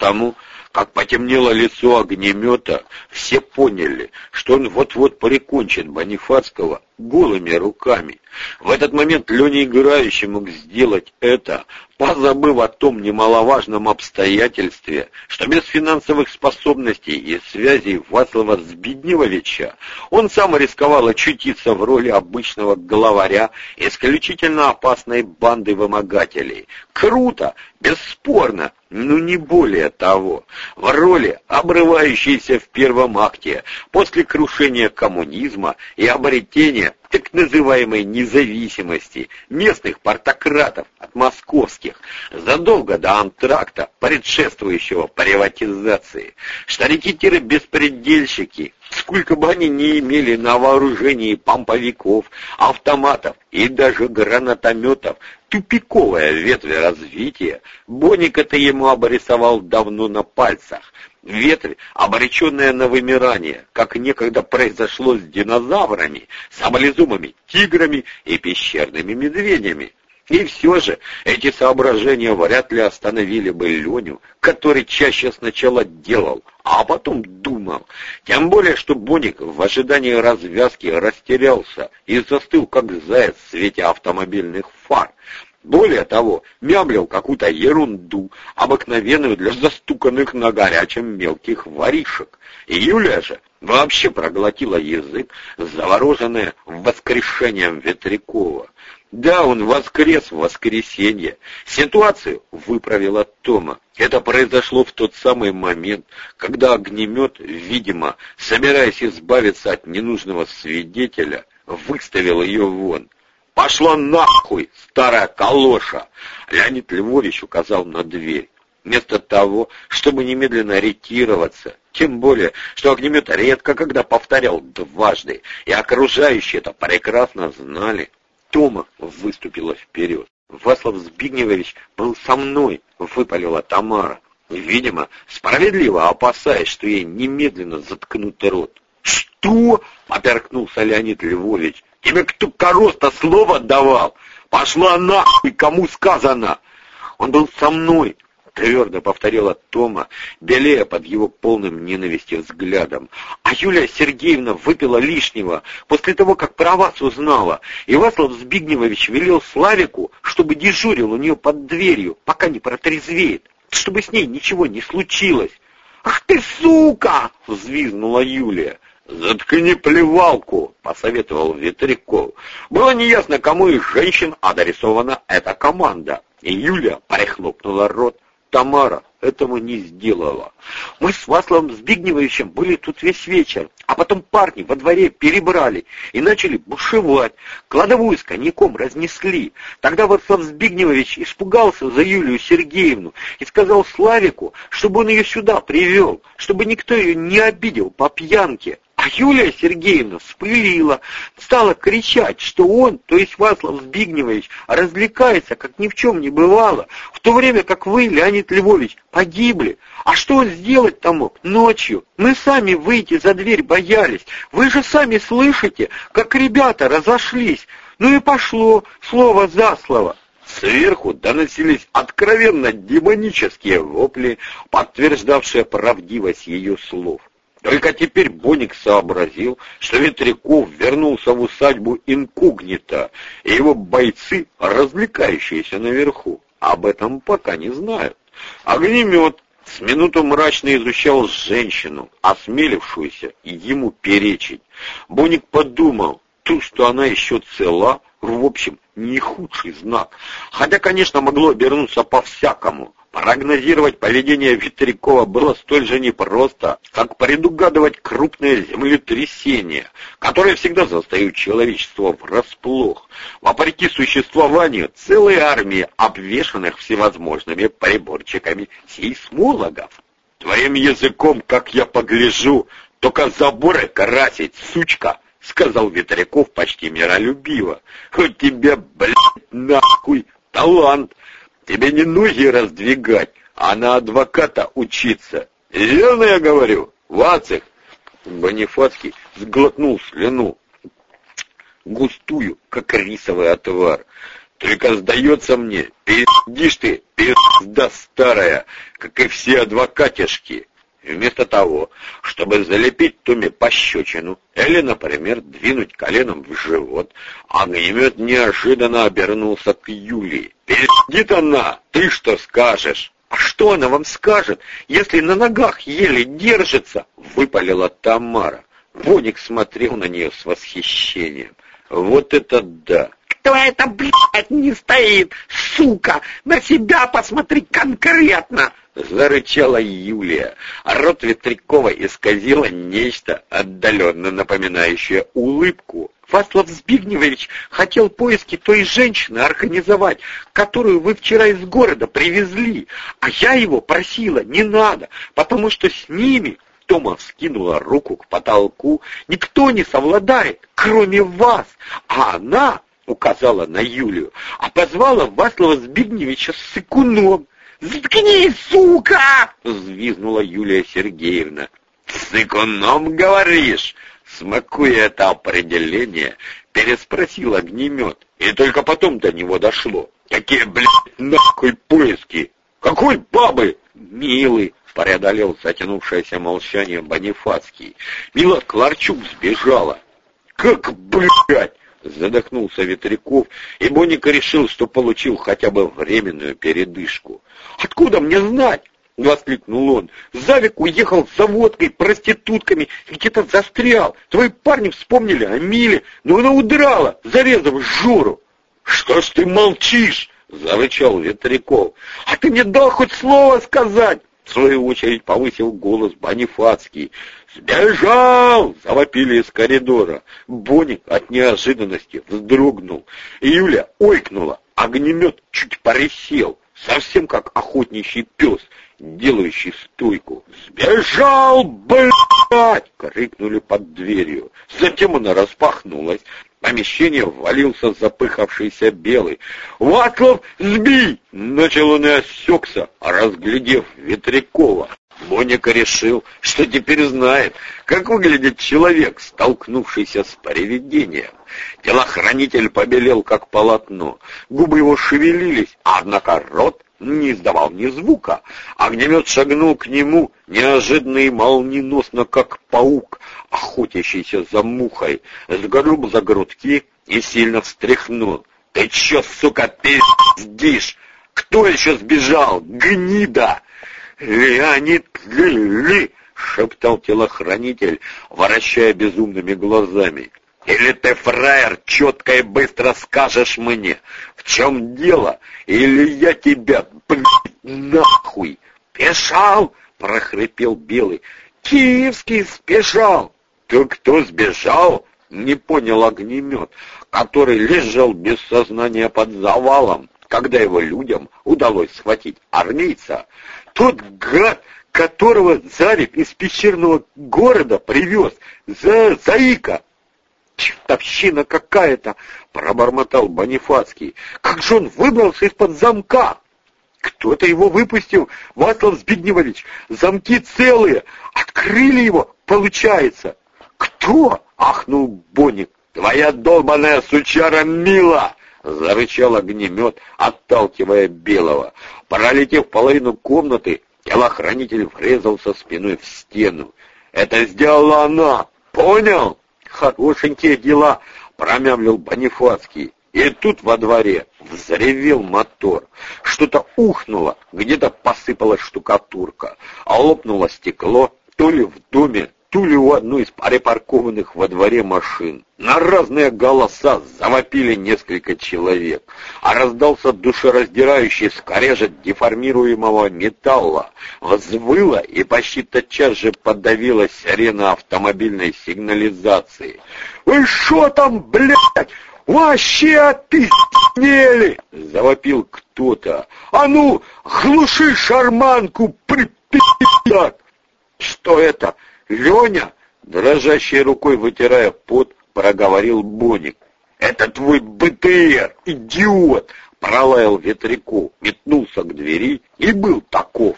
потому как потемнело лицо огнемета, все поняли, что он вот-вот прикончит Бонифацкого голыми руками. В этот момент Леня играющий мог сделать это, позабыв о том немаловажном обстоятельстве, что без финансовых способностей и связей Вацлава Збидневовича он сам рисковал очутиться в роли обычного главаря исключительно опасной банды вымогателей. Круто, бесспорно, но не более того. В роли, обрывающейся в первом акте, после крушения коммунизма и обретения так называемой независимости местных портократов от московских, задолго до антракта, предшествующего приватизации. Старикетиры-беспредельщики, сколько бы они ни имели на вооружении помповиков, автоматов и даже гранатометов, тупиковая ветвь развития, Боник это ему обрисовал давно на пальцах, ветвь, обреченная на вымирание, как некогда произошло с динозаврами, саблезумами, тиграми и пещерными медведями. И все же эти соображения вряд ли остановили бы Леню, который чаще сначала делал, а потом думал. Тем более, что Боник в ожидании развязки растерялся и застыл, как заяц в свете автомобильных фар. Более того, мямлил какую-то ерунду, обыкновенную для застуканных на горячем мелких воришек. И Юлия же вообще проглотила язык, завороженная воскрешением Ветрякова. Да, он воскрес в воскресенье. Ситуацию выправила Тома. Это произошло в тот самый момент, когда огнемет, видимо, собираясь избавиться от ненужного свидетеля, выставил ее вон. «Пошла нахуй, старая калоша!» Леонид Львович указал на дверь. Вместо того, чтобы немедленно ретироваться, тем более, что огнемет редко когда повторял дважды, и окружающие это прекрасно знали, Тома выступила вперед. «Васлав Збигневович был со мной», — выпалила Тамара. Видимо, справедливо опасаясь, что ей немедленно заткнут рот. «Что?» — оперкнулся Леонид Львович. «Тебе кто короста слово давал? Пошла нахуй, кому сказано!» «Он был со мной», твердо повторила Тома, белея под его полным ненависти взглядом. А Юлия Сергеевна выпила лишнего после того, как про вас узнала, и Васлав Збигневович велел Славику, чтобы дежурил у нее под дверью, пока не протрезвеет, чтобы с ней ничего не случилось. «Ах ты, сука!» — взвизгнула Юлия. «Заткни плевалку!» — посоветовал Ветряков. Было неясно, кому из женщин адресована эта команда. И Юля прихлопнула рот. Тамара этому не сделала. Мы с Васловым Збигневовичем были тут весь вечер, а потом парни во дворе перебрали и начали бушевать. Кладовую с коньяком разнесли. Тогда Васлав Збигневович испугался за Юлию Сергеевну и сказал Славику, чтобы он ее сюда привел, чтобы никто ее не обидел по пьянке. А Юлия Сергеевна вспылила, стала кричать, что он, то есть Васлав Збигневович, развлекается, как ни в чем не бывало, в то время как вы, Леонид Львович, погибли. А что он сделать-то мог ночью? Мы сами выйти за дверь боялись. Вы же сами слышите, как ребята разошлись. Ну и пошло слово за слово. Сверху доносились откровенно демонические вопли, подтверждавшие правдивость ее слов. Только теперь Боник сообразил, что Ветряков вернулся в усадьбу инкогнито, и его бойцы, развлекающиеся наверху, об этом пока не знают. Огнемет с минуту мрачно изучал женщину, осмелившуюся ему перечить. Боник подумал, то, что она еще цела, в общем, не худший знак. Хотя, конечно, могло обернуться по-всякому. Прогнозировать поведение Ветрякова было столь же непросто, как предугадывать крупное землетрясение, которое всегда застают человечество врасплох. Вопреки существованию целой армии обвешанных всевозможными приборчиками сейсмологов. Твоим языком, как я погляжу, только заборы красить, сучка, — сказал Ветряков почти миролюбиво. — У тебя, блядь, нахуй, талант! Тебе не ноги раздвигать, а на адвоката учиться. Верно я говорю, Вацик? Бонифацкий сглотнул слюну, густую, как рисовый отвар. Только сдается мне, пиздишь ты, пизда старая, как и все адвокатишки. Вместо того, чтобы залепить Туме пощечину или, например, двинуть коленом в живот, огнемет неожиданно обернулся к Юлии. «Пиздит она! Ты что скажешь?» «А что она вам скажет, если на ногах еле держится?» — выпалила Тамара. Боник смотрел на нее с восхищением. «Вот это да! Кто это, блядь, не стоит? Сука! На себя посмотри конкретно!» Зарычала Юлия. Рот Ветрякова исказило нечто, отдаленно напоминающее улыбку. Васлав Збигневич хотел поиски той женщины организовать, которую вы вчера из города привезли, а я его просила, не надо, потому что с ними Тома вскинула руку к потолку. «Никто не совладает, кроме вас, а она указала на Юлию, а позвала Васлова Збигневича с сыкуном. «Заткнись, сука!» — взвизгнула Юлия Сергеевна. «Сыкуном, говоришь?» Смакуя это определение, переспросил огнемет, и только потом до него дошло. «Какие, блядь, нахуй поиски? Какой бабы?» «Милый!» — преодолел затянувшееся молчание Бонифацкий. «Мила Кларчук сбежала». «Как, блядь?» Задохнулся Ветряков, и Боника решил, что получил хотя бы временную передышку. «Откуда мне знать?» — воскликнул он. «Завик уехал с заводкой, проститутками и где-то застрял. Твои парни вспомнили о Миле, но она удрала, зарезав Жору». «Что ж ты молчишь?» — зарычал Ветряков. «А ты мне дал хоть слово сказать!» В свою очередь повысил голос Бонифацкий. «Сбежал!» — завопили из коридора. Боник от неожиданности вздрогнул. Юля ойкнула. Огнемет чуть поресел, совсем как охотничий пес, делающий стойку. «Сбежал, блядь!» — крикнули под дверью. Затем она распахнулась, помещение ввалился запыхавшийся белый. «Ватлов, сбей!» Начал он и осекся, разглядев Ветрякова. Моника решил, что теперь знает, как выглядит человек, столкнувшийся с привидением. Телохранитель побелел, как полотно. Губы его шевелились, однако рот не издавал ни звука. Огнемет шагнул к нему, неожиданно и молниеносно, как паук, охотящийся за мухой, сгруб за грудки и сильно встряхнул. «Ты чё, сука, пиздишь? Кто еще сбежал? Гнида!» «Леонид Ли!» — шептал телохранитель, вращая безумными глазами. Или ты, фраер, четко и быстро скажешь мне, в чем дело, или я тебя, блядь, нахуй. Спешал, прохрипел Белый. Киевский спешал. Ты кто сбежал? Не понял огнемет, который лежал без сознания под завалом, когда его людям удалось схватить армейца. Тот гад, которого Зарик из пещерного города привез, за Заика, «Чертовщина какая-то!» — пробормотал Бонифацкий. «Как же он выбрался из-под замка!» «Кто-то его выпустил, Васлав Збигневович! Замки целые! Открыли его, получается!» «Кто?» — ахнул Боник. «Твоя долбаная сучара Мила!» — зарычал огнемет, отталкивая Белого. Пролетев половину комнаты, телохранитель врезался спиной в стену. «Это сделала она! Понял?» Хорошенькие дела, промямлил Бонифацкий. И тут во дворе взревел мотор. Что-то ухнуло, где-то посыпалась штукатурка, а лопнуло стекло то ли в доме, то ли у одной из припаркованных во дворе машин. На разные голоса завопили несколько человек, а раздался душераздирающий скрежет деформируемого металла. Взвыла и почти тотчас же подавилась сирена автомобильной сигнализации. «Вы что там, блядь? Вообще опиздели!» — завопил кто-то. «А ну, глуши шарманку, припи***так!» «Что это?» «Леня!» — дрожащей рукой вытирая пот, проговорил Боник. «Это твой БТР, идиот!» — пролаял ветряку, метнулся к двери и был таков.